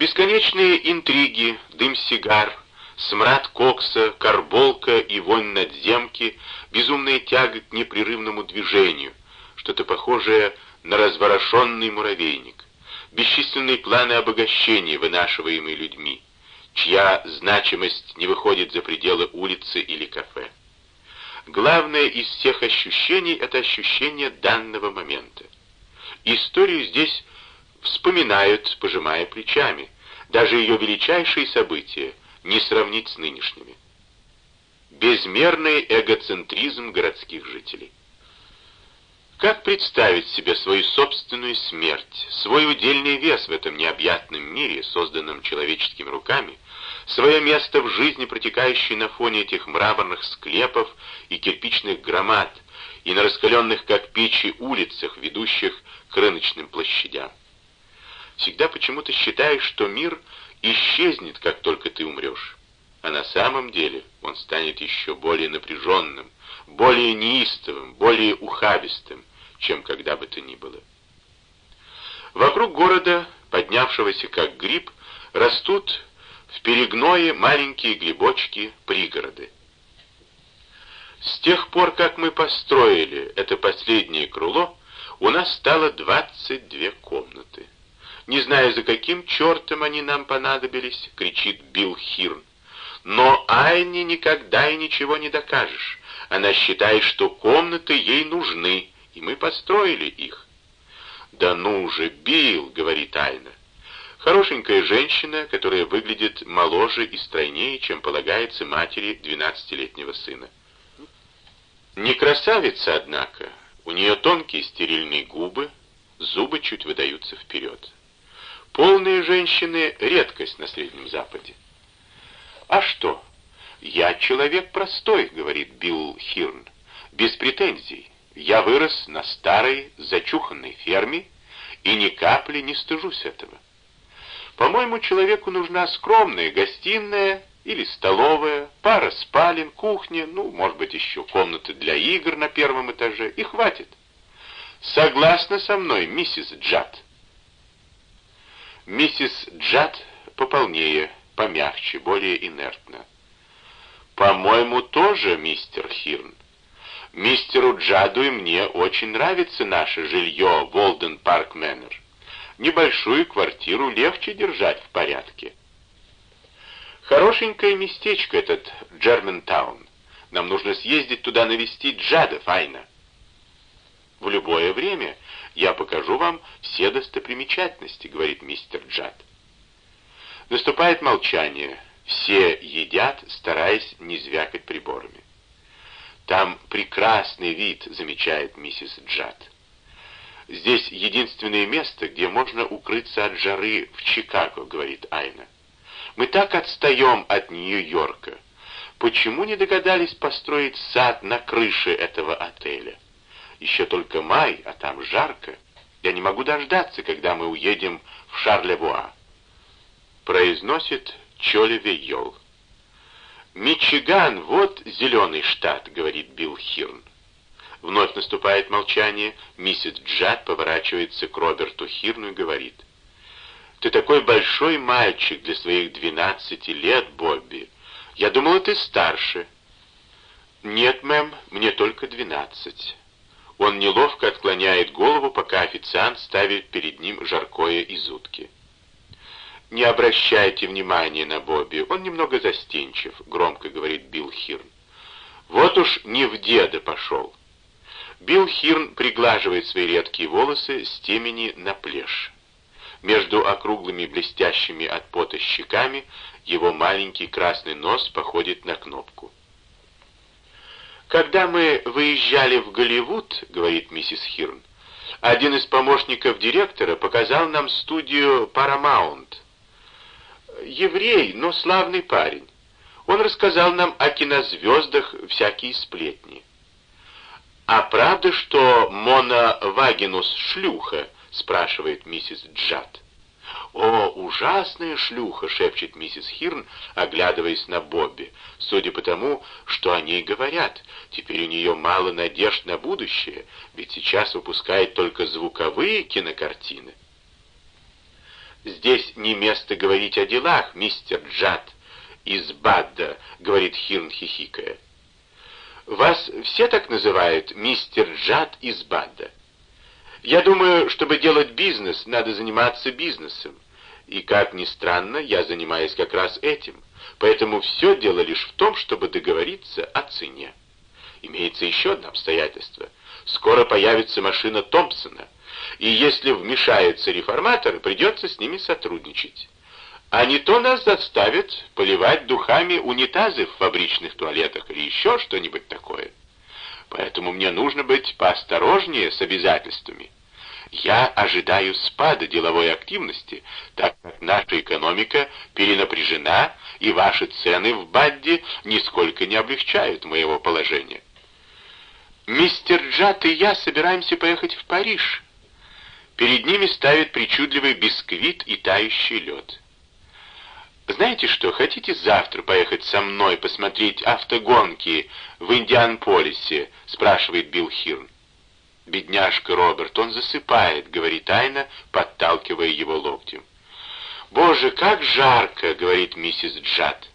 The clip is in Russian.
Бесконечные интриги, дым сигар, смрад кокса, карболка и вонь надземки, безумная тяга к непрерывному движению, что-то похожее на разворошенный муравейник, бесчисленные планы обогащения, вынашиваемые людьми, чья значимость не выходит за пределы улицы или кафе. Главное из всех ощущений — это ощущение данного момента. Историю здесь вспоминают, пожимая плечами. Даже ее величайшие события не сравнить с нынешними. Безмерный эгоцентризм городских жителей. Как представить себе свою собственную смерть, свой удельный вес в этом необъятном мире, созданном человеческими руками, свое место в жизни, протекающей на фоне этих мраморных склепов и кирпичных громад, и на раскаленных, как печи, улицах, ведущих к рыночным площадям? Всегда почему-то считаешь, что мир исчезнет, как только ты умрешь. А на самом деле он станет еще более напряженным, более неистовым, более ухабистым, чем когда бы то ни было. Вокруг города, поднявшегося как гриб, растут в перегное маленькие грибочки пригороды. С тех пор, как мы построили это последнее крыло, у нас стало 22 комнаты. Не знаю, за каким чертом они нам понадобились, кричит Билл Хирн. Но Айне никогда и ничего не докажешь. Она считает, что комнаты ей нужны, и мы построили их. «Да ну же, Билл!» — говорит Айна. Хорошенькая женщина, которая выглядит моложе и стройнее, чем полагается матери двенадцатилетнего сына. Не красавица, однако. У нее тонкие стерильные губы, зубы чуть выдаются вперед. Полные женщины — редкость на Среднем Западе. «А что? Я человек простой», — говорит Билл Хирн, — «без претензий. Я вырос на старой, зачуханной ферме и ни капли не стыжусь этого. По-моему, человеку нужна скромная гостиная или столовая, пара спален, кухня, ну, может быть, еще комната для игр на первом этаже, и хватит. Согласна со мной, миссис Джад?» Миссис Джад пополнее, помягче, более инертно. «По-моему, тоже, мистер Хирн. Мистеру Джаду и мне очень нравится наше жилье Волден Парк Мэннер. Небольшую квартиру легче держать в порядке. Хорошенькое местечко этот Джерментаун. Нам нужно съездить туда навестить Джада Файна. В любое время я покажу вам все достопримечательности, говорит мистер Джад. Наступает молчание. Все едят, стараясь не звякать приборами. Там прекрасный вид, замечает миссис Джад. Здесь единственное место, где можно укрыться от жары в Чикаго, говорит Айна. Мы так отстаем от Нью-Йорка. Почему не догадались построить сад на крыше этого отеля? Еще только май, а там жарко. Я не могу дождаться, когда мы уедем в Шарлевуа. Произносит Чоли Вейол. «Мичиган, вот зеленый штат», — говорит Билл Хирн. Вновь наступает молчание. Миссис Джад поворачивается к Роберту Хирну и говорит. «Ты такой большой мальчик для своих двенадцати лет, Бобби. Я думала, ты старше». «Нет, мэм, мне только двенадцать». Он неловко отклоняет голову, пока официант ставит перед ним жаркое из утки. «Не обращайте внимания на Бобби, он немного застенчив», — громко говорит Билл Хирн. «Вот уж не в деда пошел». Билл Хирн приглаживает свои редкие волосы с темени на плешь. Между округлыми блестящими от пота щеками его маленький красный нос походит на кнопку. «Когда мы выезжали в Голливуд, — говорит миссис Хирн, — один из помощников директора показал нам студию Paramount. Еврей, но славный парень. Он рассказал нам о кинозвездах всякие сплетни. «А правда, что Мона Вагинус шлюха?» — спрашивает миссис Джад. «О, ужасная шлюха!» — шепчет миссис Хирн, оглядываясь на Бобби. Судя по тому, что о ней говорят, теперь у нее мало надежд на будущее, ведь сейчас выпускает только звуковые кинокартины. Здесь не место говорить о делах, мистер Джад из Бадда, говорит Хирн, хихикая. Вас все так называют, мистер Джад из Бадда. Я думаю, чтобы делать бизнес, надо заниматься бизнесом. И, как ни странно, я занимаюсь как раз этим. Поэтому все дело лишь в том, чтобы договориться о цене. Имеется еще одно обстоятельство. Скоро появится машина Томпсона, и если вмешаются реформаторы, придется с ними сотрудничать. А не то нас заставят поливать духами унитазы в фабричных туалетах или еще что-нибудь такое. Поэтому мне нужно быть поосторожнее с обязательствами. Я ожидаю спада деловой активности, так как наша экономика перенапряжена, и ваши цены в Бадди нисколько не облегчают моего положения. Мистер Джат и я собираемся поехать в Париж. Перед ними ставят причудливый бисквит и тающий лед. «Знаете что, хотите завтра поехать со мной посмотреть автогонки в Индианполисе?» — спрашивает Билл Хирн. «Бедняжка Роберт, он засыпает», — говорит Айна, подталкивая его локтем. «Боже, как жарко!» — говорит миссис Джад.